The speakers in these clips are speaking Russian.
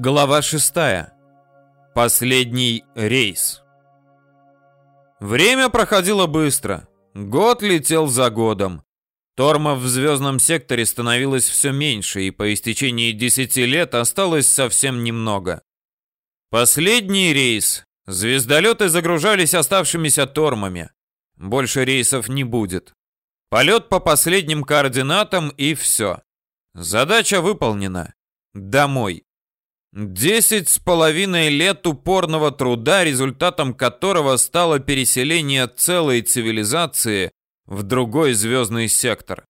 Глава 6. Последний рейс. Время проходило быстро. Год летел за годом. Тормов в звездном секторе становилось все меньше, и по истечении 10 лет осталось совсем немного. Последний рейс. Звездолеты загружались оставшимися тормами. Больше рейсов не будет. Полет по последним координатам и все. Задача выполнена. Домой. Десять с половиной лет упорного труда, результатом которого стало переселение целой цивилизации в другой звездный сектор.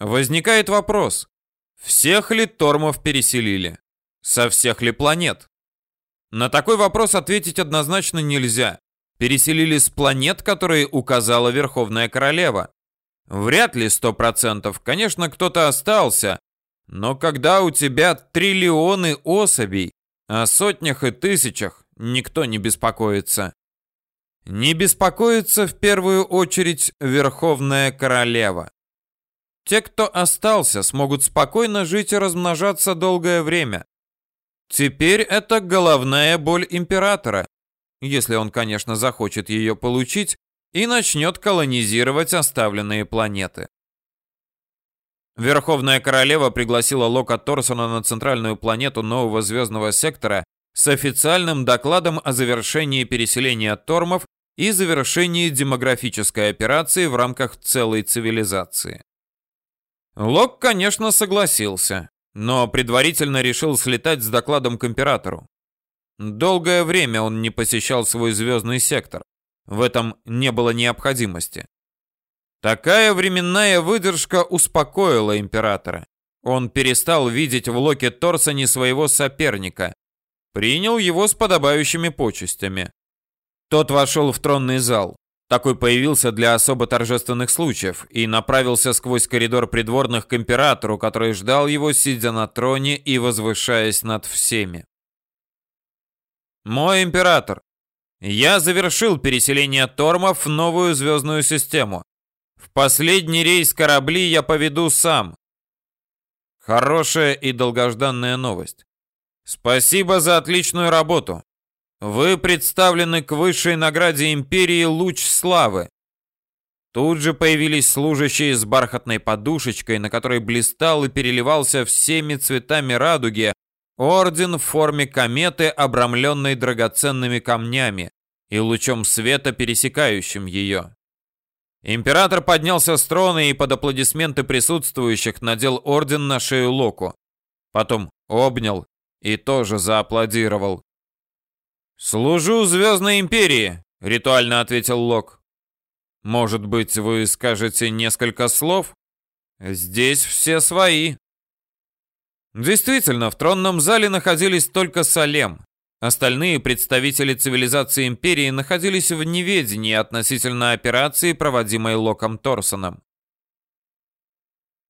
Возникает вопрос, всех ли Тормов переселили? Со всех ли планет? На такой вопрос ответить однозначно нельзя. Переселили с планет, которые указала Верховная Королева. Вряд ли сто процентов. Конечно, кто-то остался, но когда у тебя триллионы особей, о сотнях и тысячах никто не беспокоится. Не беспокоится в первую очередь Верховная Королева. Те, кто остался, смогут спокойно жить и размножаться долгое время. Теперь это головная боль императора, если он, конечно, захочет ее получить и начнет колонизировать оставленные планеты. Верховная Королева пригласила Лока Торсона на центральную планету нового звездного сектора с официальным докладом о завершении переселения Тормов и завершении демографической операции в рамках целой цивилизации. Лок, конечно, согласился, но предварительно решил слетать с докладом к императору. Долгое время он не посещал свой звездный сектор. В этом не было необходимости. Такая временная выдержка успокоила императора. Он перестал видеть в Локе Торсоне своего соперника. Принял его с подобающими почестями. Тот вошел в тронный зал. Такой появился для особо торжественных случаев и направился сквозь коридор придворных к императору, который ждал его, сидя на троне и возвышаясь над всеми. «Мой император, я завершил переселение Тормов в новую звездную систему. В последний рейс корабли я поведу сам. Хорошая и долгожданная новость. Спасибо за отличную работу. Вы представлены к высшей награде империи «Луч славы». Тут же появились служащие с бархатной подушечкой, на которой блистал и переливался всеми цветами радуги орден в форме кометы, обрамленной драгоценными камнями и лучом света, пересекающим ее. Император поднялся с трона и под аплодисменты присутствующих надел орден на шею Локу. Потом обнял и тоже зааплодировал. «Служу Звездной Империи», — ритуально ответил Лок. «Может быть, вы скажете несколько слов? Здесь все свои». Действительно, в тронном зале находились только Салем, Остальные представители цивилизации империи находились в неведении относительно операции, проводимой Локом Торсоном.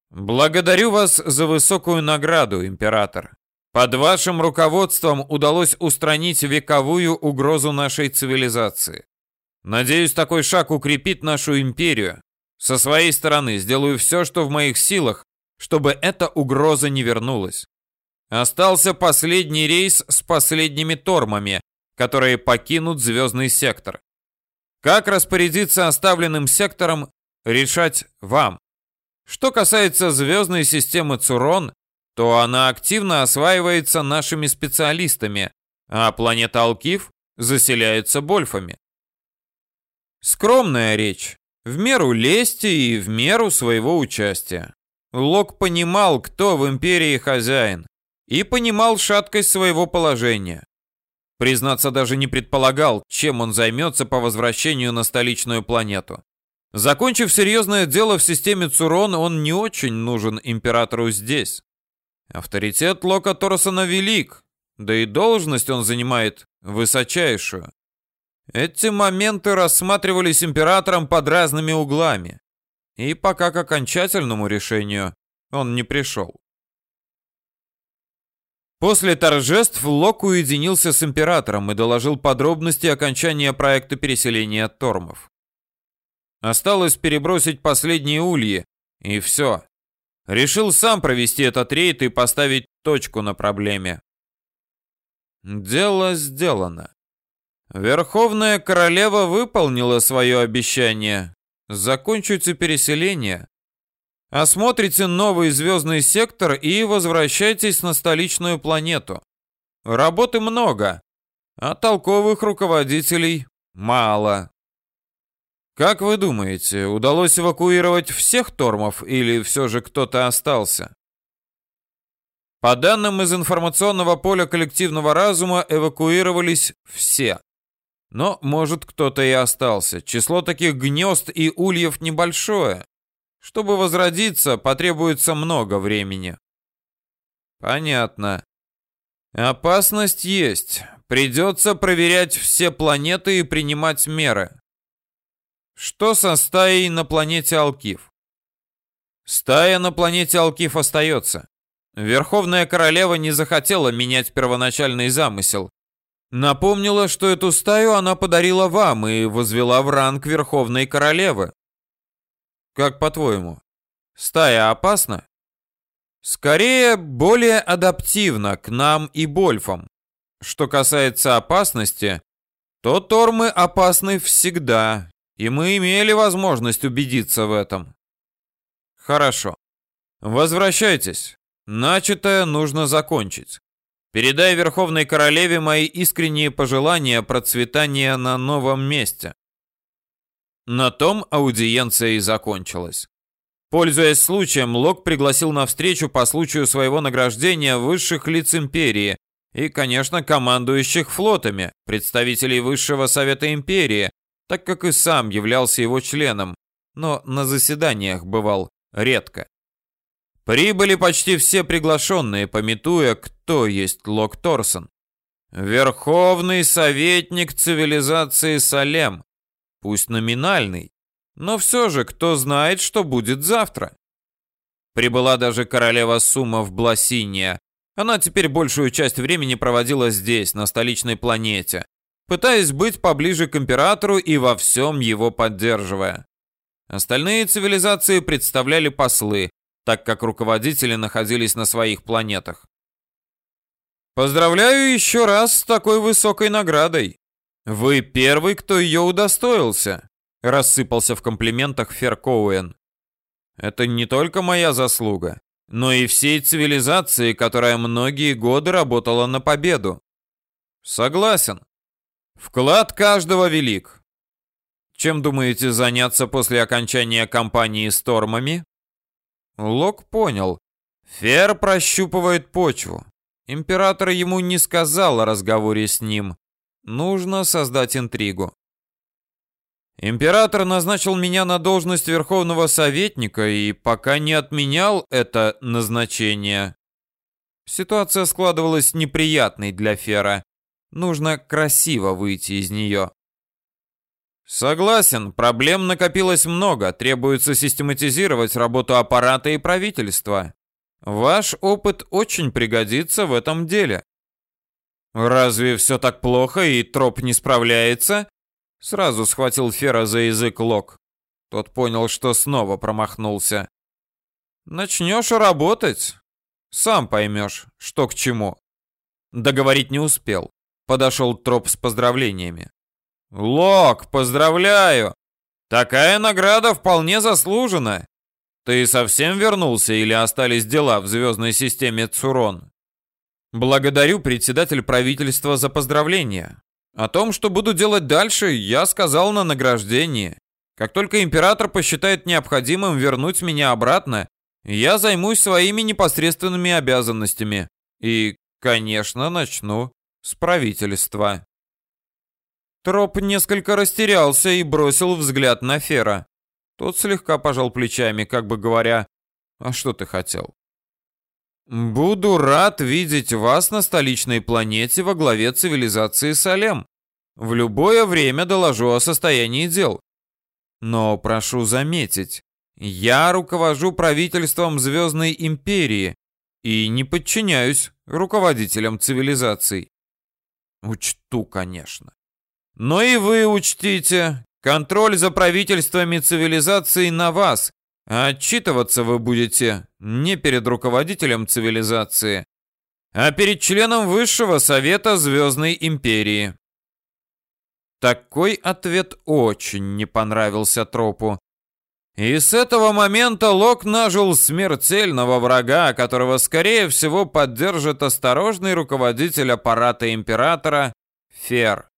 Благодарю вас за высокую награду, император. Под вашим руководством удалось устранить вековую угрозу нашей цивилизации. Надеюсь, такой шаг укрепит нашу империю. Со своей стороны сделаю все, что в моих силах, чтобы эта угроза не вернулась. Остался последний рейс с последними тормами, которые покинут звездный сектор. Как распорядиться оставленным сектором, решать вам. Что касается звездной системы Цурон, то она активно осваивается нашими специалистами, а планета Алкив заселяется больфами. Скромная речь, в меру лести и в меру своего участия. Лок понимал, кто в империи хозяин и понимал шаткость своего положения. Признаться, даже не предполагал, чем он займется по возвращению на столичную планету. Закончив серьезное дело в системе Цурон, он не очень нужен императору здесь. Авторитет Лока Торосона велик, да и должность он занимает высочайшую. Эти моменты рассматривались императором под разными углами. И пока к окончательному решению он не пришел. После торжеств Лок уединился с императором и доложил подробности окончания проекта переселения Тормов. Осталось перебросить последние ульи, и все. Решил сам провести этот рейд и поставить точку на проблеме. Дело сделано. Верховная королева выполнила свое обещание. Закончите переселение. Осмотрите новый звездный сектор и возвращайтесь на столичную планету. Работы много, а толковых руководителей мало. Как вы думаете, удалось эвакуировать всех тормов или все же кто-то остался? По данным из информационного поля коллективного разума, эвакуировались все. Но, может, кто-то и остался. Число таких гнезд и ульев небольшое. Чтобы возродиться, потребуется много времени. Понятно. Опасность есть. Придется проверять все планеты и принимать меры. Что со стаей на планете Алкив? Стая на планете Алкив остается. Верховная королева не захотела менять первоначальный замысел. Напомнила, что эту стаю она подарила вам и возвела в ранг Верховной Королевы. Как по-твоему, стая опасна? Скорее, более адаптивна к нам и Больфам. Что касается опасности, то Тормы опасны всегда, и мы имели возможность убедиться в этом. Хорошо. Возвращайтесь. Начатое нужно закончить. Передай Верховной Королеве мои искренние пожелания процветания на новом месте. На том аудиенция и закончилась. Пользуясь случаем, Лок пригласил на встречу по случаю своего награждения высших лиц империи и, конечно, командующих флотами, представителей Высшего Совета Империи, так как и сам являлся его членом, но на заседаниях бывал редко. Прибыли почти все приглашенные, пометуя, кто есть Лок Торсон. Верховный советник цивилизации Салем. Пусть номинальный, но все же кто знает, что будет завтра. Прибыла даже королева Сума в Бласиния. Она теперь большую часть времени проводила здесь, на столичной планете, пытаясь быть поближе к императору и во всем его поддерживая. Остальные цивилизации представляли послы, так как руководители находились на своих планетах. Поздравляю еще раз с такой высокой наградой. Вы первый, кто ее удостоился, рассыпался в комплиментах Фер. Это не только моя заслуга, но и всей цивилизации, которая многие годы работала на победу. Согласен. Вклад каждого велик. Чем думаете заняться после окончания кампании с тормами? Лок понял. Фер прощупывает почву. Император ему не сказал о разговоре с ним. Нужно создать интригу. Император назначил меня на должность верховного советника и пока не отменял это назначение. Ситуация складывалась неприятной для Фера. Нужно красиво выйти из нее. Согласен, проблем накопилось много, требуется систематизировать работу аппарата и правительства. Ваш опыт очень пригодится в этом деле. Разве все так плохо и троп не справляется? Сразу схватил Фера за язык Лок. Тот понял, что снова промахнулся. Начнешь работать, сам поймешь, что к чему. Договорить не успел. Подошел троп с поздравлениями. Лок, поздравляю! Такая награда вполне заслужена. Ты совсем вернулся или остались дела в звездной системе Цурон? Благодарю председатель правительства за поздравления. О том, что буду делать дальше, я сказал на награждении. Как только император посчитает необходимым вернуть меня обратно, я займусь своими непосредственными обязанностями. И, конечно, начну с правительства. Троп несколько растерялся и бросил взгляд на Фера. Тот слегка пожал плечами, как бы говоря, «А что ты хотел?» «Буду рад видеть вас на столичной планете во главе цивилизации Салем. В любое время доложу о состоянии дел. Но прошу заметить, я руковожу правительством Звездной Империи и не подчиняюсь руководителям цивилизаций. Учту, конечно. Но и вы учтите, контроль за правительствами цивилизации на вас, а отчитываться вы будете не перед руководителем цивилизации, а перед членом Высшего Совета Звездной Империи. Такой ответ очень не понравился Тропу. И с этого момента Лок нажил смертельного врага, которого, скорее всего, поддержит осторожный руководитель аппарата Императора Фер.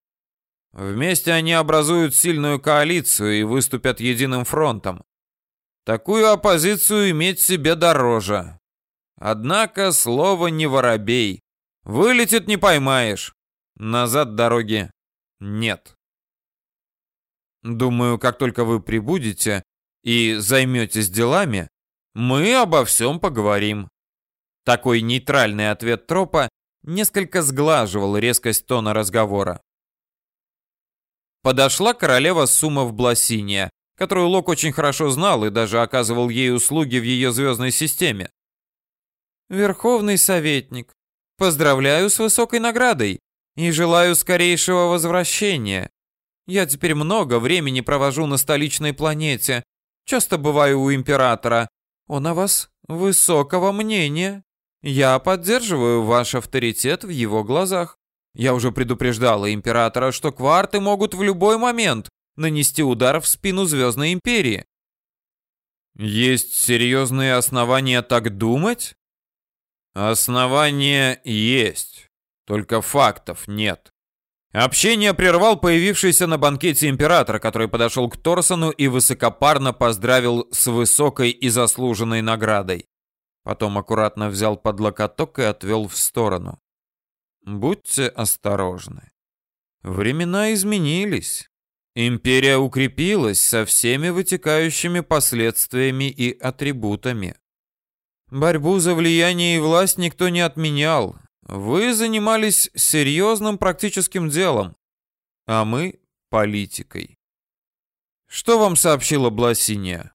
Вместе они образуют сильную коалицию и выступят единым фронтом. Такую оппозицию иметь себе дороже. Однако слово не воробей. Вылетит не поймаешь. Назад дороги нет. Думаю, как только вы прибудете и займетесь делами, мы обо всем поговорим. Такой нейтральный ответ Тропа несколько сглаживал резкость тона разговора. Подошла королева Сумов Бласиния, которую Лок очень хорошо знал и даже оказывал ей услуги в ее звездной системе. «Верховный советник, поздравляю с высокой наградой и желаю скорейшего возвращения. Я теперь много времени провожу на столичной планете, часто бываю у императора. Он о вас высокого мнения. Я поддерживаю ваш авторитет в его глазах. Я уже предупреждала императора, что кварты могут в любой момент нанести удар в спину Звездной Империи. Есть серьезные основания так думать? Основания есть, только фактов нет. Общение прервал появившийся на банкете император, который подошел к Торсону и высокопарно поздравил с высокой и заслуженной наградой. Потом аккуратно взял под локоток и отвел в сторону. Будьте осторожны. Времена изменились. Империя укрепилась со всеми вытекающими последствиями и атрибутами. Борьбу за влияние и власть никто не отменял. Вы занимались серьезным практическим делом, а мы — политикой. Что вам сообщила Бласиния?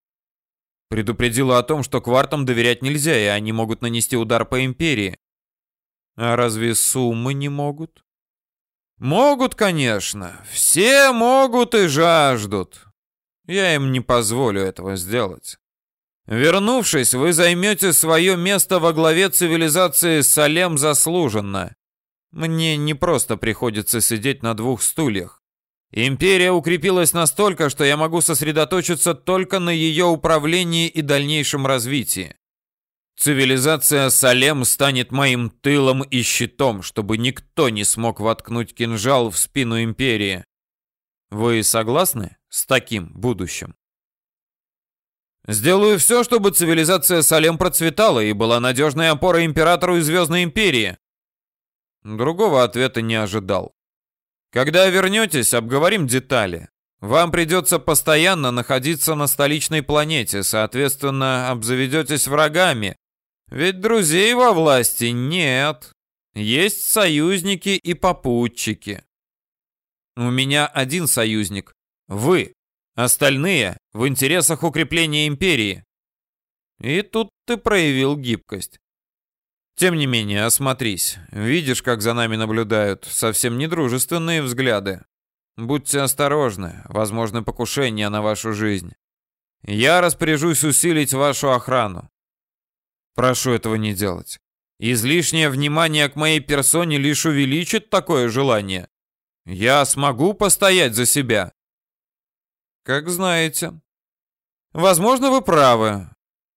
Предупредила о том, что квартам доверять нельзя, и они могут нанести удар по империи. А разве суммы не могут? Могут, конечно. Все могут и жаждут. Я им не позволю этого сделать. Вернувшись, вы займете свое место во главе цивилизации Салем заслуженно. Мне не просто приходится сидеть на двух стульях. Империя укрепилась настолько, что я могу сосредоточиться только на ее управлении и дальнейшем развитии. Цивилизация Салем станет моим тылом и щитом, чтобы никто не смог воткнуть кинжал в спину империи. Вы согласны с таким будущим? Сделаю все, чтобы цивилизация Салем процветала и была надежной опорой императору и Звездной Империи. Другого ответа не ожидал. Когда вернетесь, обговорим детали. Вам придется постоянно находиться на столичной планете, соответственно, обзаведетесь врагами, ведь друзей во власти нет. Есть союзники и попутчики. У меня один союзник. Вы. Остальные в интересах укрепления империи. И тут ты проявил гибкость. Тем не менее, осмотрись. Видишь, как за нами наблюдают. Совсем недружественные взгляды. Будьте осторожны. Возможно покушение на вашу жизнь. Я распоряжусь усилить вашу охрану. Прошу этого не делать. Излишнее внимание к моей персоне лишь увеличит такое желание. Я смогу постоять за себя. Как знаете. Возможно, вы правы.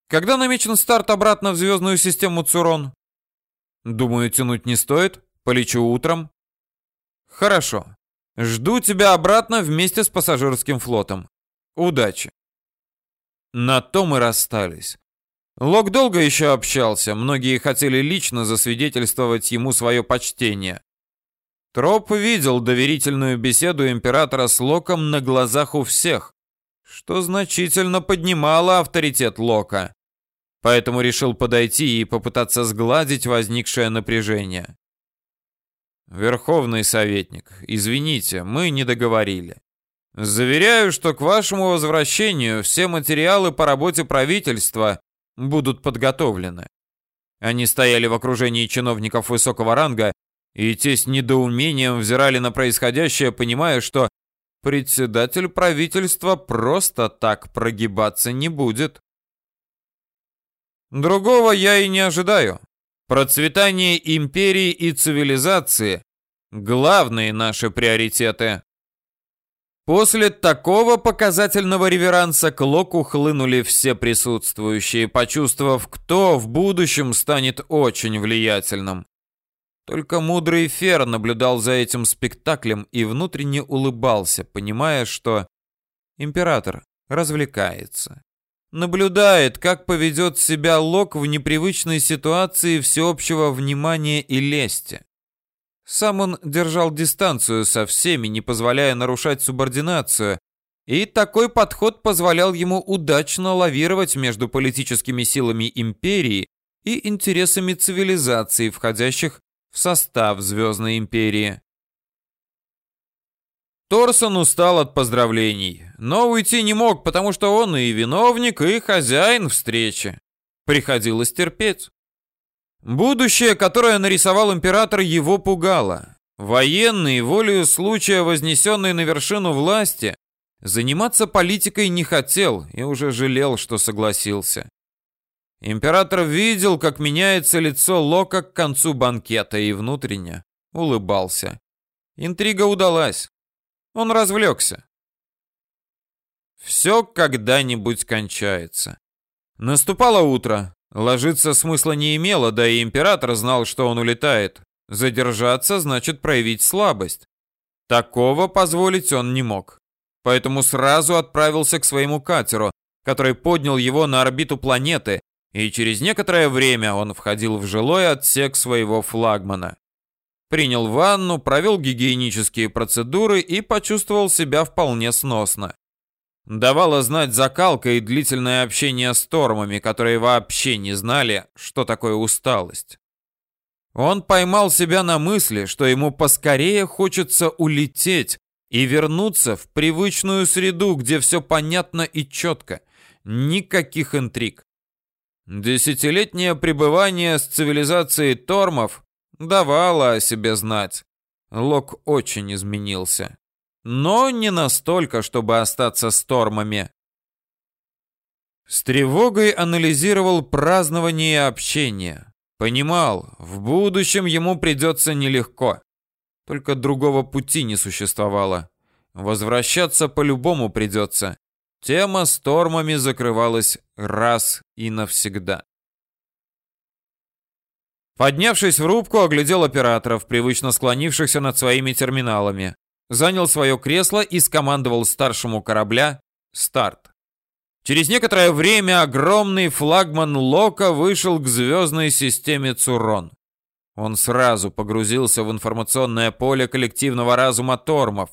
Когда намечен старт обратно в звездную систему Цурон? Думаю, тянуть не стоит. Полечу утром. Хорошо. Жду тебя обратно вместе с пассажирским флотом. Удачи. На то мы расстались. Лок долго еще общался, многие хотели лично засвидетельствовать ему свое почтение. Троп видел доверительную беседу императора с Локом на глазах у всех, что значительно поднимало авторитет Лока. Поэтому решил подойти и попытаться сгладить возникшее напряжение. Верховный советник, извините, мы не договорили. Заверяю, что к вашему возвращению все материалы по работе правительства будут подготовлены. Они стояли в окружении чиновников высокого ранга, и те с недоумением взирали на происходящее, понимая, что председатель правительства просто так прогибаться не будет. Другого я и не ожидаю. Процветание империи и цивилизации – главные наши приоритеты. После такого показательного реверанса к Локу хлынули все присутствующие, почувствовав, кто в будущем станет очень влиятельным. Только мудрый Фер наблюдал за этим спектаклем и внутренне улыбался, понимая, что император развлекается. Наблюдает, как поведет себя Лок в непривычной ситуации всеобщего внимания и лести. Сам он держал дистанцию со всеми, не позволяя нарушать субординацию, и такой подход позволял ему удачно лавировать между политическими силами империи и интересами цивилизаций, входящих в состав Звездной империи. Торсон устал от поздравлений, но уйти не мог, потому что он и виновник, и хозяин встречи. Приходилось терпеть. Будущее, которое нарисовал император, его пугало. Военный, волею случая вознесенный на вершину власти, заниматься политикой не хотел и уже жалел, что согласился. Император видел, как меняется лицо Лока к концу банкета и внутренне улыбался. Интрига удалась. Он развлекся. Все когда-нибудь кончается. Наступало утро. Ложиться смысла не имело, да и император знал, что он улетает. Задержаться значит проявить слабость. Такого позволить он не мог. Поэтому сразу отправился к своему катеру, который поднял его на орбиту планеты, и через некоторое время он входил в жилой отсек своего флагмана. Принял ванну, провел гигиенические процедуры и почувствовал себя вполне сносно. Давало знать закалка и длительное общение с тормами, которые вообще не знали, что такое усталость. Он поймал себя на мысли, что ему поскорее хочется улететь и вернуться в привычную среду, где все понятно и четко. Никаких интриг. Десятилетнее пребывание с цивилизацией тормов давало о себе знать. Лок очень изменился но не настолько, чтобы остаться с тормами. С тревогой анализировал празднование и общение. Понимал, в будущем ему придется нелегко. Только другого пути не существовало. Возвращаться по-любому придется. Тема с тормами закрывалась раз и навсегда. Поднявшись в рубку, оглядел операторов, привычно склонившихся над своими терминалами занял свое кресло и скомандовал старшему корабля «Старт». Через некоторое время огромный флагман Лока вышел к звездной системе Цурон. Он сразу погрузился в информационное поле коллективного разума Тормов.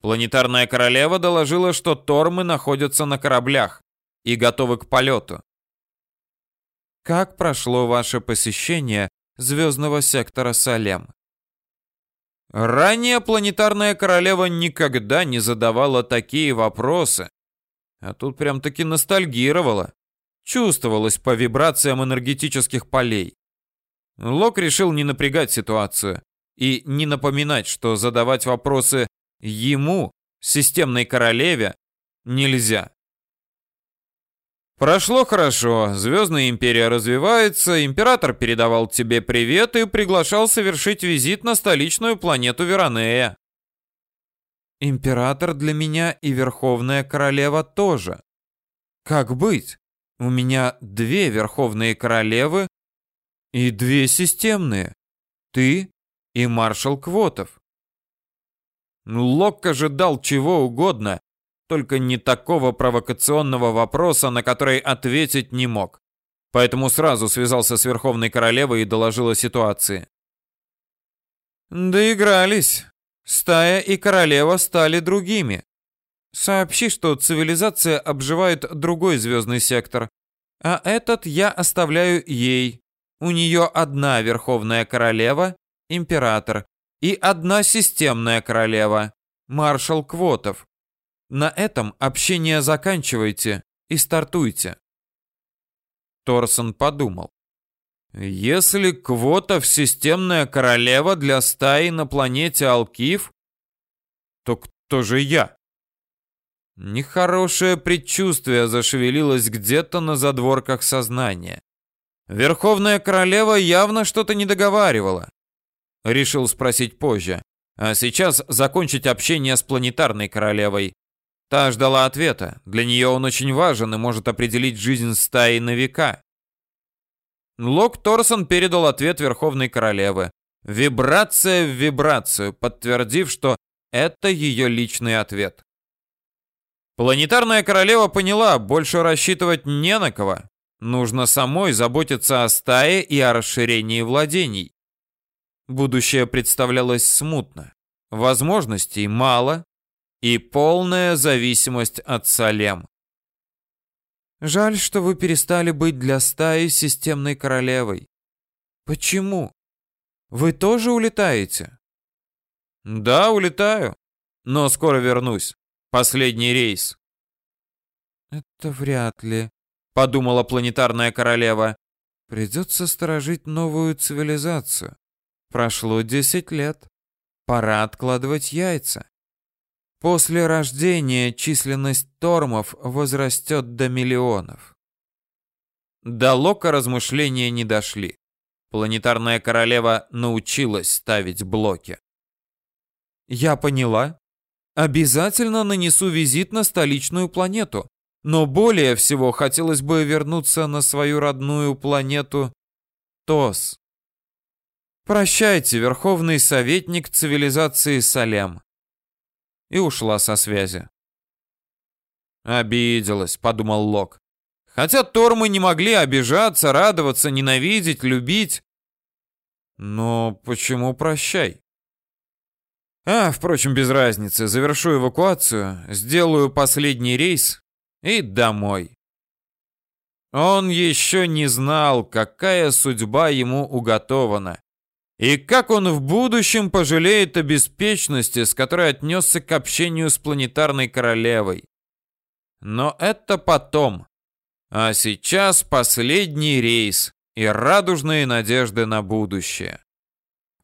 Планетарная королева доложила, что Тормы находятся на кораблях и готовы к полету. «Как прошло ваше посещение звездного сектора Салем?» Ранее планетарная королева никогда не задавала такие вопросы. А тут прям-таки ностальгировала. Чувствовалось по вибрациям энергетических полей. Лок решил не напрягать ситуацию и не напоминать, что задавать вопросы ему, системной королеве, нельзя. Прошло хорошо, Звездная империя развивается, император передавал тебе привет и приглашал совершить визит на столичную планету Веронея. Император для меня и Верховная Королева тоже. Как быть? У меня две Верховные Королевы и две системные. Ты и маршал Квотов. Лок ожидал чего угодно, только не такого провокационного вопроса, на который ответить не мог. Поэтому сразу связался с Верховной Королевой и доложил о ситуации. Доигрались. Стая и королева стали другими. Сообщи, что цивилизация обживает другой звездный сектор, а этот я оставляю ей. У нее одна Верховная Королева, Император, и одна Системная Королева, Маршал Квотов. На этом общение заканчивайте и стартуйте. Торсон подумал. Если квота в системная королева для стаи на планете Алкив, то кто же я? Нехорошее предчувствие зашевелилось где-то на задворках сознания. Верховная королева явно что-то не договаривала. Решил спросить позже, а сейчас закончить общение с планетарной королевой. Та ждала ответа. Для нее он очень важен и может определить жизнь стаи на века. Лок Торсон передал ответ Верховной Королевы. Вибрация в вибрацию, подтвердив, что это ее личный ответ. Планетарная королева поняла, больше рассчитывать не на кого. Нужно самой заботиться о стае и о расширении владений. Будущее представлялось смутно. Возможностей мало и полная зависимость от Салем. Жаль, что вы перестали быть для стаи системной королевой. Почему? Вы тоже улетаете? Да, улетаю, но скоро вернусь. Последний рейс. Это вряд ли, подумала планетарная королева. Придется сторожить новую цивилизацию. Прошло десять лет. Пора откладывать яйца. После рождения численность тормов возрастет до миллионов. До Лока размышления не дошли. Планетарная королева научилась ставить блоки. Я поняла. Обязательно нанесу визит на столичную планету. Но более всего хотелось бы вернуться на свою родную планету Тос. Прощайте, верховный советник цивилизации Салем и ушла со связи. «Обиделась», — подумал Лок. «Хотя Тормы не могли обижаться, радоваться, ненавидеть, любить. Но почему прощай?» А, впрочем, без разницы. Завершу эвакуацию, сделаю последний рейс и домой. Он еще не знал, какая судьба ему уготована. И как он в будущем пожалеет о беспечности, с которой отнесся к общению с планетарной королевой. Но это потом. А сейчас последний рейс и радужные надежды на будущее.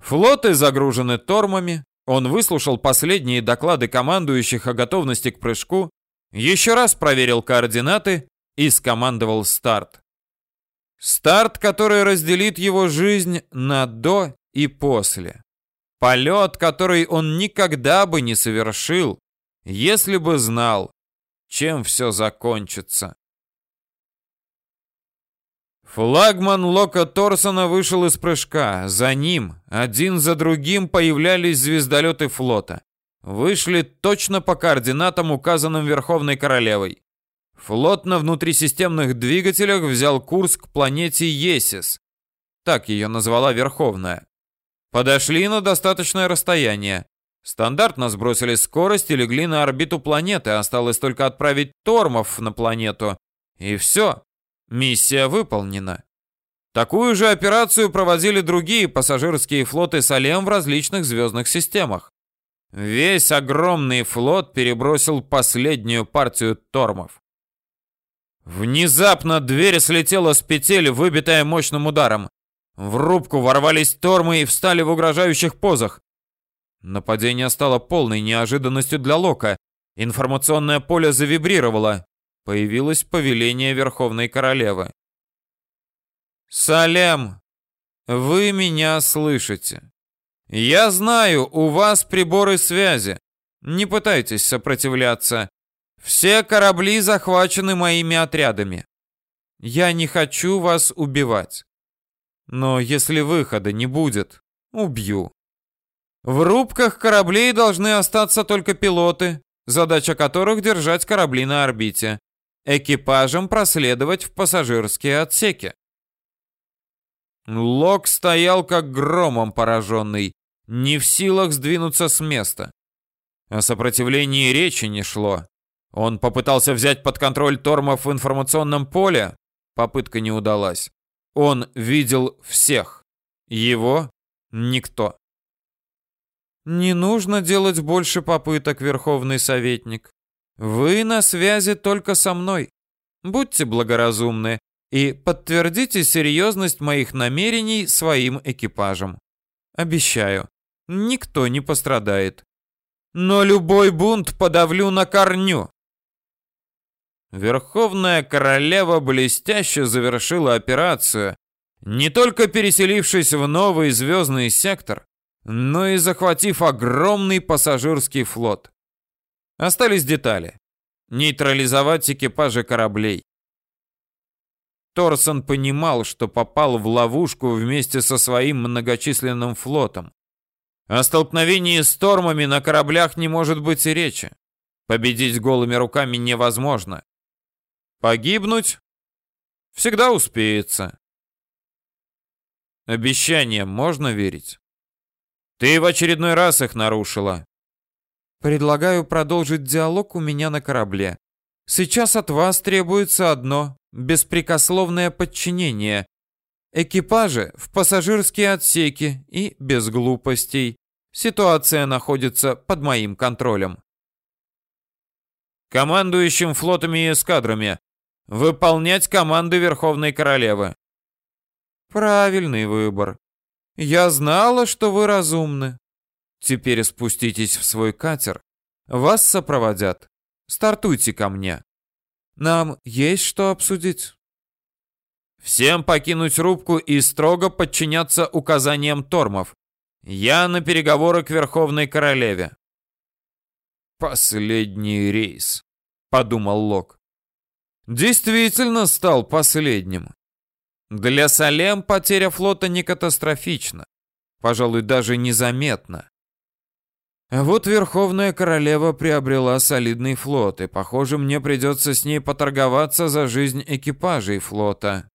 Флоты загружены тормами. Он выслушал последние доклады командующих о готовности к прыжку, еще раз проверил координаты и скомандовал старт. Старт, который разделит его жизнь на до и после. Полет, который он никогда бы не совершил, если бы знал, чем все закончится. Флагман Лока Торсона вышел из прыжка. За ним, один за другим, появлялись звездолеты флота. Вышли точно по координатам, указанным Верховной Королевой. Флот на внутрисистемных двигателях взял курс к планете Есис. Так ее назвала Верховная. Подошли на достаточное расстояние. Стандартно сбросили скорость и легли на орбиту планеты. Осталось только отправить тормов на планету. И все. Миссия выполнена. Такую же операцию проводили другие пассажирские флоты Салем в различных звездных системах. Весь огромный флот перебросил последнюю партию тормов. Внезапно дверь слетела с петель, выбитая мощным ударом. В рубку ворвались тормы и встали в угрожающих позах. Нападение стало полной неожиданностью для Лока. Информационное поле завибрировало. Появилось повеление Верховной Королевы. «Салем, вы меня слышите. Я знаю, у вас приборы связи. Не пытайтесь сопротивляться. Все корабли захвачены моими отрядами. Я не хочу вас убивать. Но если выхода не будет, убью. В рубках кораблей должны остаться только пилоты, задача которых держать корабли на орбите. Экипажам проследовать в пассажирские отсеки. Лок стоял как громом пораженный, не в силах сдвинуться с места. О сопротивлении речи не шло. Он попытался взять под контроль тормов в информационном поле. Попытка не удалась. Он видел всех. Его никто. Не нужно делать больше попыток, Верховный Советник. Вы на связи только со мной. Будьте благоразумны и подтвердите серьезность моих намерений своим экипажем. Обещаю, никто не пострадает. Но любой бунт подавлю на корню. Верховная королева блестяще завершила операцию, не только переселившись в новый звездный сектор, но и захватив огромный пассажирский флот. Остались детали. Нейтрализовать экипажи кораблей. Торсон понимал, что попал в ловушку вместе со своим многочисленным флотом. О столкновении с тормами на кораблях не может быть и речи. Победить голыми руками невозможно. Погибнуть всегда успеется. Обещаниям можно верить? Ты в очередной раз их нарушила. Предлагаю продолжить диалог у меня на корабле. Сейчас от вас требуется одно – беспрекословное подчинение. Экипажи в пассажирские отсеки и без глупостей. Ситуация находится под моим контролем. Командующим флотами и эскадрами выполнять команды Верховной Королевы. Правильный выбор. Я знала, что вы разумны. Теперь спуститесь в свой катер. Вас сопроводят. Стартуйте ко мне. Нам есть что обсудить. Всем покинуть рубку и строго подчиняться указаниям тормов. Я на переговоры к Верховной Королеве. Последний рейс, подумал Лок. Действительно стал последним. Для Салем потеря флота не катастрофична, пожалуй, даже незаметна. А вот Верховная Королева приобрела солидный флот, и, похоже, мне придется с ней поторговаться за жизнь экипажей флота.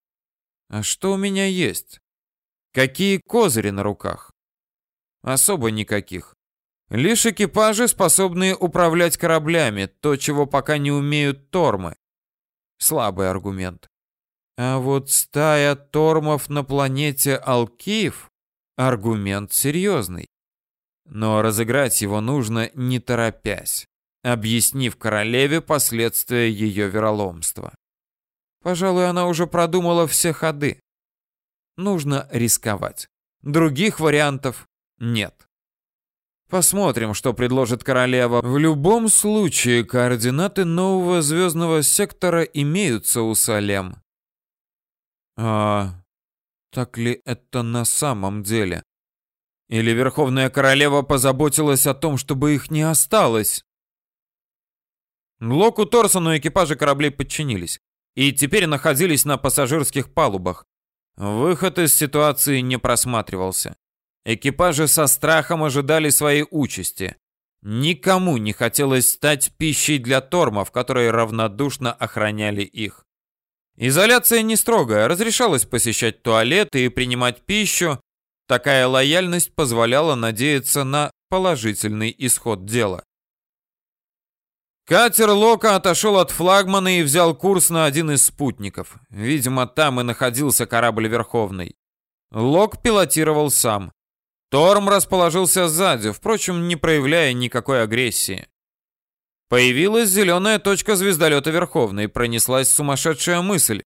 А что у меня есть? Какие козыри на руках? Особо никаких. Лишь экипажи, способные управлять кораблями, то, чего пока не умеют тормы. Слабый аргумент. А вот стая тормов на планете Алкиев – аргумент серьезный. Но разыграть его нужно не торопясь, объяснив королеве последствия ее вероломства. Пожалуй, она уже продумала все ходы. Нужно рисковать. Других вариантов нет. Посмотрим, что предложит королева. В любом случае, координаты нового звездного сектора имеются у Салем. А так ли это на самом деле? Или Верховная Королева позаботилась о том, чтобы их не осталось? Локу Торсону экипажи кораблей подчинились и теперь находились на пассажирских палубах. Выход из ситуации не просматривался. Экипажи со страхом ожидали своей участи. Никому не хотелось стать пищей для тормов, которые равнодушно охраняли их. Изоляция не строгая, разрешалось посещать туалеты и принимать пищу. Такая лояльность позволяла надеяться на положительный исход дела. Катер Лока отошел от флагмана и взял курс на один из спутников. Видимо, там и находился корабль Верховный. Лок пилотировал сам. Торм расположился сзади, впрочем, не проявляя никакой агрессии. Появилась зеленая точка звездолета Верховной, пронеслась сумасшедшая мысль.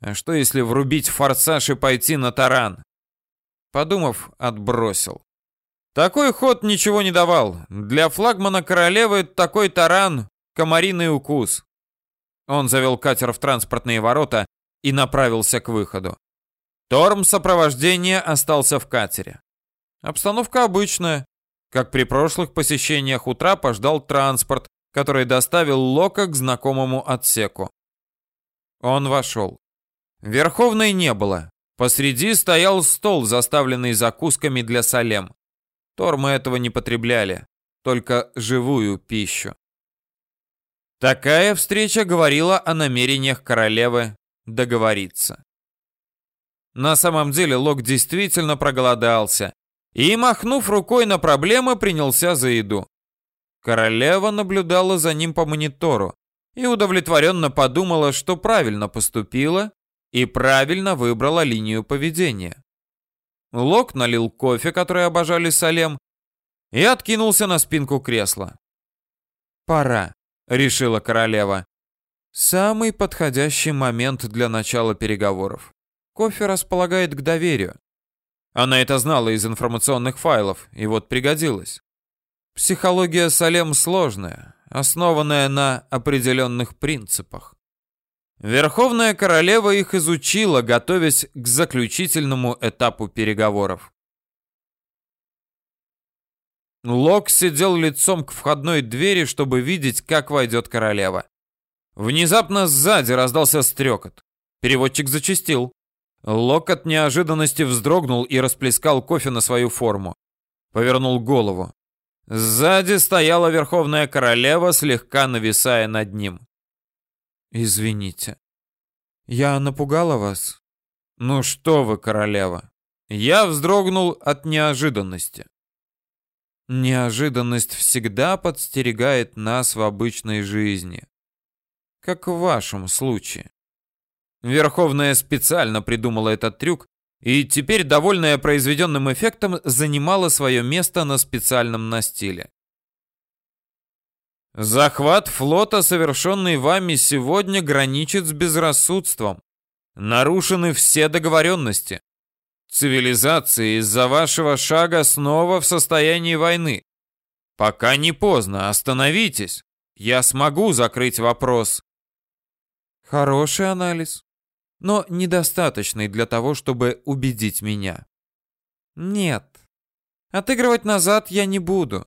А что если врубить форсаж и пойти на таран? Подумав, отбросил. Такой ход ничего не давал. Для флагмана королевы такой таран — комариный укус. Он завел катер в транспортные ворота и направился к выходу. Торм сопровождения остался в катере. Обстановка обычная. Как при прошлых посещениях утра пождал транспорт, который доставил Лока к знакомому отсеку. Он вошел. Верховной не было. Посреди стоял стол, заставленный закусками для Салем. Тормы этого не потребляли, только живую пищу. Такая встреча говорила о намерениях королевы договориться. На самом деле Лок действительно проголодался и, махнув рукой на проблемы, принялся за еду. Королева наблюдала за ним по монитору и удовлетворенно подумала, что правильно поступила и правильно выбрала линию поведения. Лок налил кофе, который обожали Салем, и откинулся на спинку кресла. «Пора», — решила королева. «Самый подходящий момент для начала переговоров. Кофе располагает к доверию». Она это знала из информационных файлов, и вот пригодилась. Психология Салем сложная, основанная на определенных принципах. Верховная королева их изучила, готовясь к заключительному этапу переговоров. Лок сидел лицом к входной двери, чтобы видеть, как войдет королева. Внезапно сзади раздался стрекот. Переводчик зачастил. Лок от неожиданности вздрогнул и расплескал кофе на свою форму. Повернул голову. Сзади стояла Верховная Королева, слегка нависая над ним. «Извините. Я напугала вас?» «Ну что вы, королева!» Я вздрогнул от неожиданности. Неожиданность всегда подстерегает нас в обычной жизни. Как в вашем случае. Верховная специально придумала этот трюк, и теперь, довольная произведенным эффектом, занимала свое место на специальном настиле. Захват флота, совершенный вами сегодня, граничит с безрассудством. Нарушены все договоренности. Цивилизация из-за вашего шага снова в состоянии войны. Пока не поздно, остановитесь. Я смогу закрыть вопрос. Хороший анализ, но недостаточный для того, чтобы убедить меня. Нет. Отыгрывать назад я не буду.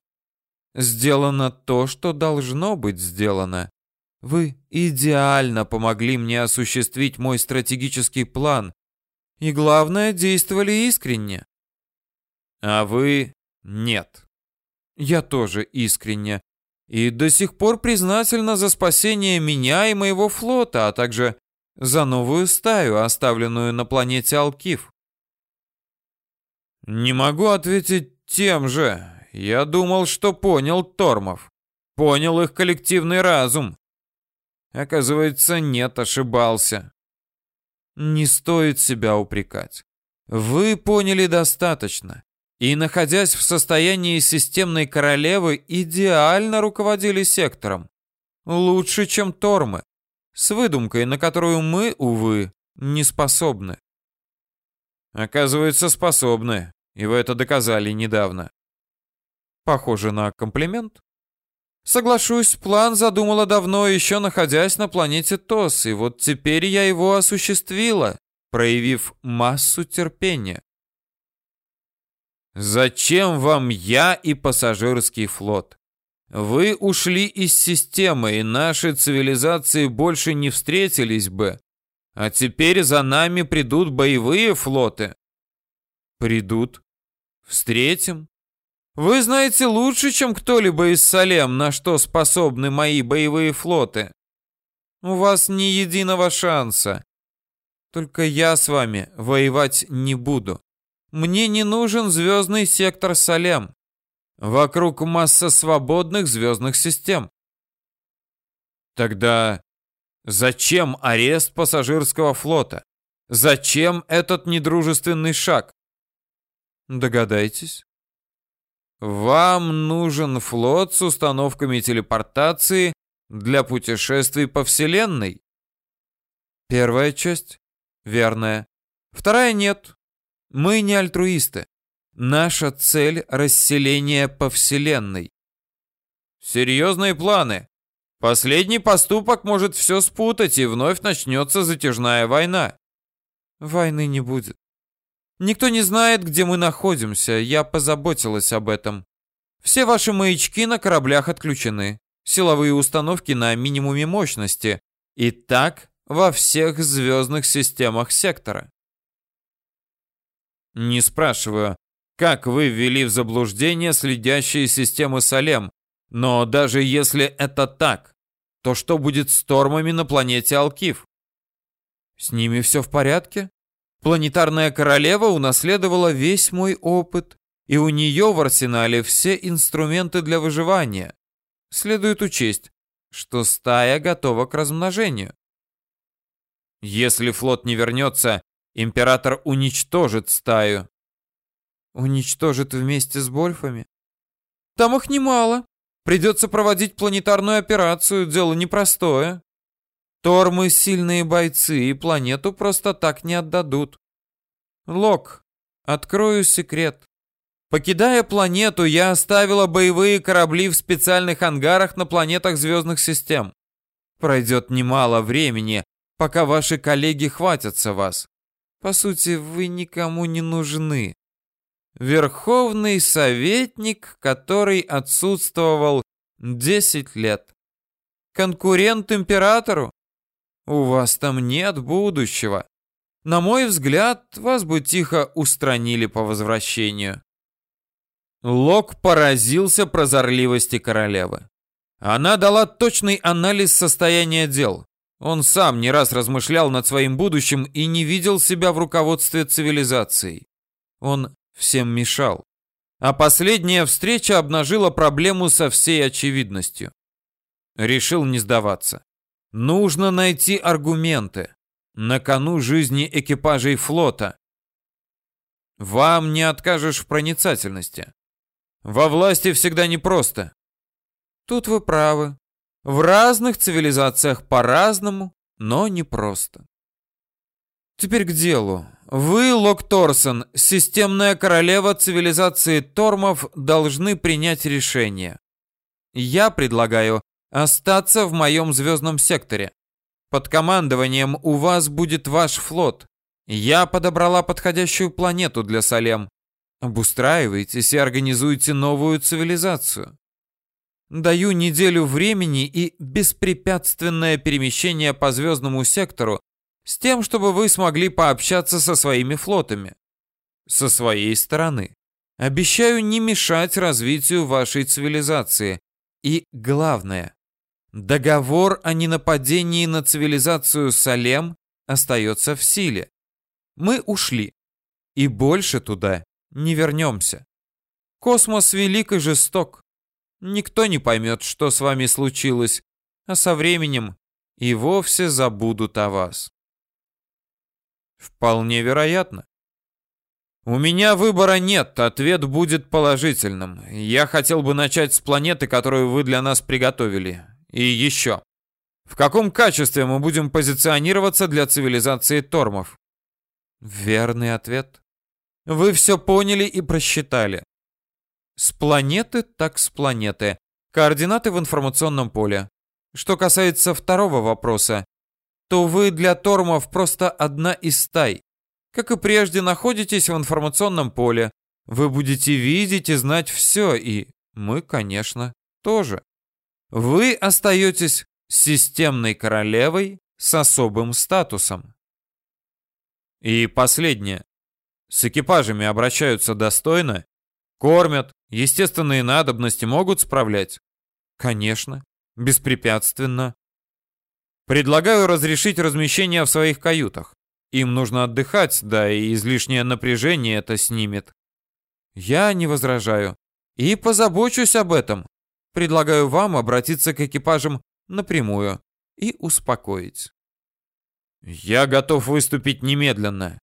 Сделано то, что должно быть сделано. Вы идеально помогли мне осуществить мой стратегический план, и главное, действовали искренне. А вы нет. Я тоже искренне. И до сих пор признательна за спасение меня и моего флота, а также за новую стаю, оставленную на планете Алкив. Не могу ответить тем же. Я думал, что понял Тормов. Понял их коллективный разум. Оказывается, нет, ошибался. Не стоит себя упрекать. Вы поняли достаточно. И, находясь в состоянии системной королевы, идеально руководили сектором. Лучше, чем Тормы. С выдумкой, на которую мы, увы, не способны. Оказывается, способны. И вы это доказали недавно. Похоже на комплимент. Соглашусь, план задумала давно, еще находясь на планете Тос, и вот теперь я его осуществила, проявив массу терпения. Зачем вам я и пассажирский флот? Вы ушли из системы, и наши цивилизации больше не встретились бы. А теперь за нами придут боевые флоты. Придут. Встретим. Вы знаете лучше, чем кто-либо из Салем, на что способны мои боевые флоты. У вас ни единого шанса. Только я с вами воевать не буду. Мне не нужен звездный сектор Салем. Вокруг масса свободных звездных систем. Тогда зачем арест пассажирского флота? Зачем этот недружественный шаг? Догадайтесь. Вам нужен флот с установками телепортации для путешествий по Вселенной? Первая часть верная. Вторая нет. Мы не альтруисты. Наша цель — расселение по Вселенной. Серьезные планы. Последний поступок может все спутать, и вновь начнется затяжная война. Войны не будет. Никто не знает, где мы находимся. Я позаботилась об этом. Все ваши маячки на кораблях отключены. Силовые установки на минимуме мощности. И так во всех звездных системах сектора. Не спрашиваю, как вы ввели в заблуждение следящие системы Салем, но даже если это так, то что будет с тормами на планете Алкив? С ними все в порядке? Планетарная королева унаследовала весь мой опыт, и у нее в арсенале все инструменты для выживания. Следует учесть, что стая готова к размножению. Если флот не вернется, император уничтожит стаю. Уничтожит вместе с Больфами? Там их немало. Придется проводить планетарную операцию, дело непростое. Тормы сильные бойцы и планету просто так не отдадут. Лок, открою секрет. Покидая планету, я оставила боевые корабли в специальных ангарах на планетах звездных систем. Пройдет немало времени, пока ваши коллеги хватятся вас. По сути, вы никому не нужны. Верховный советник, который отсутствовал 10 лет. Конкурент императору? У вас там нет будущего. На мой взгляд, вас бы тихо устранили по возвращению. Лок поразился прозорливости королевы. Она дала точный анализ состояния дел. Он сам не раз размышлял над своим будущим и не видел себя в руководстве цивилизацией. Он всем мешал. А последняя встреча обнажила проблему со всей очевидностью. Решил не сдаваться. Нужно найти аргументы. На кону жизни экипажей флота. Вам не откажешь в проницательности. Во власти всегда непросто. Тут вы правы. В разных цивилизациях по-разному, но непросто. Теперь к делу. Вы, Лок Торсон, системная королева цивилизации Тормов, должны принять решение. Я предлагаю остаться в моем звездном секторе. Под командованием у вас будет ваш флот. Я подобрала подходящую планету для Салем. Обустраивайтесь и организуйте новую цивилизацию. Даю неделю времени и беспрепятственное перемещение по звездному сектору с тем, чтобы вы смогли пообщаться со своими флотами. Со своей стороны. Обещаю не мешать развитию вашей цивилизации. И главное, договор о ненападении на цивилизацию Салем остается в силе. Мы ушли. И больше туда не вернемся. Космос велик и жесток. Никто не поймет, что с вами случилось, а со временем и вовсе забудут о вас. Вполне вероятно. У меня выбора нет, ответ будет положительным. Я хотел бы начать с планеты, которую вы для нас приготовили. И еще. В каком качестве мы будем позиционироваться для цивилизации Тормов? Верный ответ. Вы все поняли и просчитали. С планеты так с планеты. Координаты в информационном поле. Что касается второго вопроса, то вы для Тормов просто одна из стай. Как и прежде, находитесь в информационном поле. Вы будете видеть и знать все, и мы, конечно, тоже. Вы остаетесь системной королевой с особым статусом. И последнее. С экипажами обращаются достойно? Кормят? Естественные надобности могут справлять? Конечно. Беспрепятственно. Предлагаю разрешить размещение в своих каютах. Им нужно отдыхать, да и излишнее напряжение это снимет. Я не возражаю. И позабочусь об этом. Предлагаю вам обратиться к экипажам напрямую и успокоить. Я готов выступить немедленно.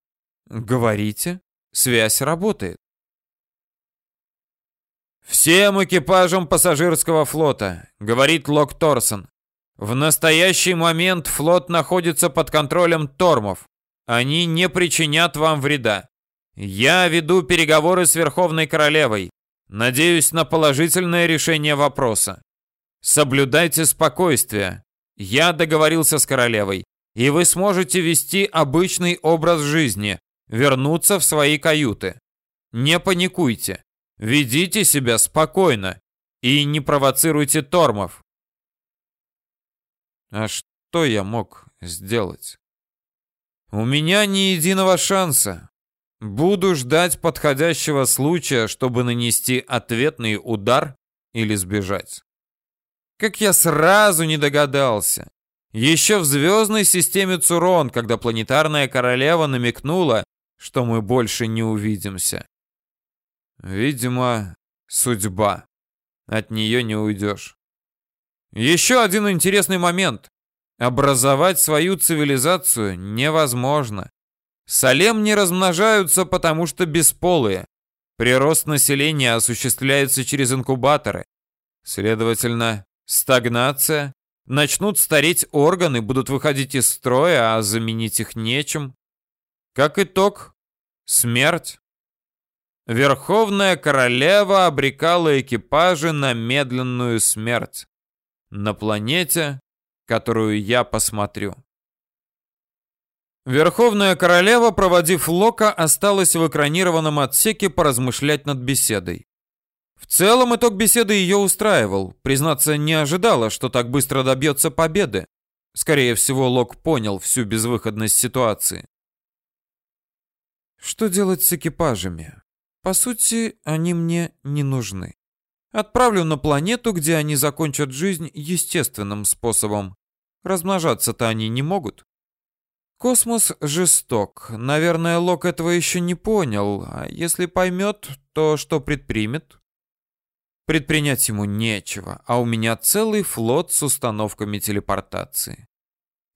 Говорите, связь работает. Всем экипажам пассажирского флота, говорит Лок Торсон. В настоящий момент флот находится под контролем Тормов. Они не причинят вам вреда. Я веду переговоры с Верховной Королевой. Надеюсь на положительное решение вопроса. Соблюдайте спокойствие. Я договорился с королевой, и вы сможете вести обычный образ жизни, вернуться в свои каюты. Не паникуйте. Ведите себя спокойно и не провоцируйте тормов. А что я мог сделать? У меня ни единого шанса. Буду ждать подходящего случая, чтобы нанести ответный удар или сбежать. Как я сразу не догадался. Еще в звездной системе Цурон, когда планетарная королева намекнула, что мы больше не увидимся. Видимо, судьба. От нее не уйдешь. Еще один интересный момент. Образовать свою цивилизацию невозможно. Салем не размножаются, потому что бесполые. Прирост населения осуществляется через инкубаторы. Следовательно, стагнация. Начнут стареть органы, будут выходить из строя, а заменить их нечем. Как итог, смерть. Верховная королева обрекала экипажи на медленную смерть. На планете, которую я посмотрю. Верховная королева, проводив Лока, осталась в экранированном отсеке поразмышлять над беседой. В целом итог беседы ее устраивал. Признаться, не ожидала, что так быстро добьется победы. Скорее всего, Лок понял всю безвыходность ситуации. Что делать с экипажами? По сути, они мне не нужны. Отправлю на планету, где они закончат жизнь естественным способом. Размножаться-то они не могут. Космос жесток. Наверное, Лок этого еще не понял. А если поймет, то что предпримет? Предпринять ему нечего, а у меня целый флот с установками телепортации.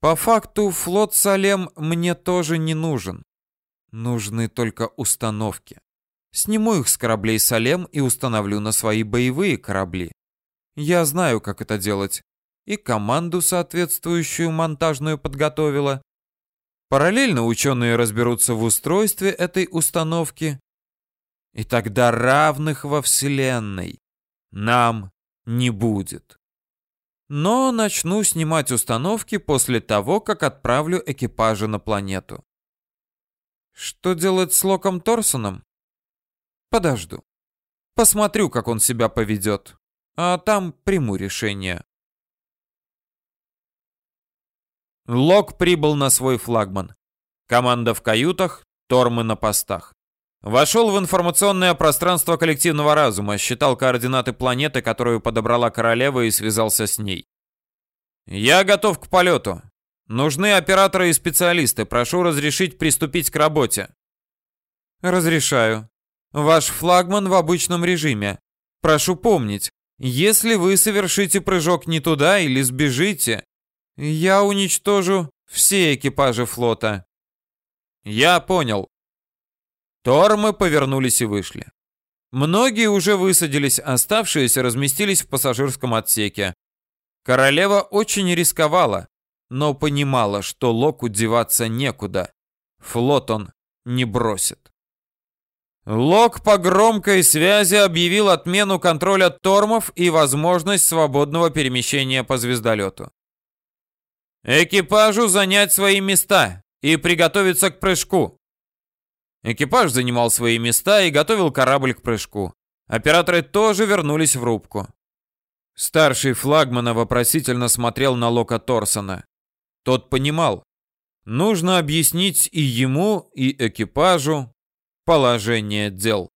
По факту флот Салем мне тоже не нужен. Нужны только установки. Сниму их с кораблей Салем и установлю на свои боевые корабли. Я знаю, как это делать. И команду соответствующую монтажную подготовила. Параллельно ученые разберутся в устройстве этой установки. И тогда равных во Вселенной нам не будет. Но начну снимать установки после того, как отправлю экипажи на планету. Что делать с Локом Торсоном? Подожду. Посмотрю, как он себя поведет. А там приму решение. Лок прибыл на свой флагман. Команда в каютах, тормы на постах. Вошел в информационное пространство коллективного разума, считал координаты планеты, которую подобрала королева и связался с ней. «Я готов к полету. Нужны операторы и специалисты. Прошу разрешить приступить к работе». «Разрешаю. Ваш флагман в обычном режиме. Прошу помнить, если вы совершите прыжок не туда или сбежите, я уничтожу все экипажи флота». «Я понял», Тормы повернулись и вышли. Многие уже высадились, оставшиеся разместились в пассажирском отсеке. Королева очень рисковала, но понимала, что Локу деваться некуда. Флот он не бросит. Лок по громкой связи объявил отмену контроля тормов и возможность свободного перемещения по звездолету. Экипажу занять свои места и приготовиться к прыжку. Экипаж занимал свои места и готовил корабль к прыжку. Операторы тоже вернулись в рубку. Старший флагмана вопросительно смотрел на Лока Торсона. Тот понимал, нужно объяснить и ему, и экипажу положение дел.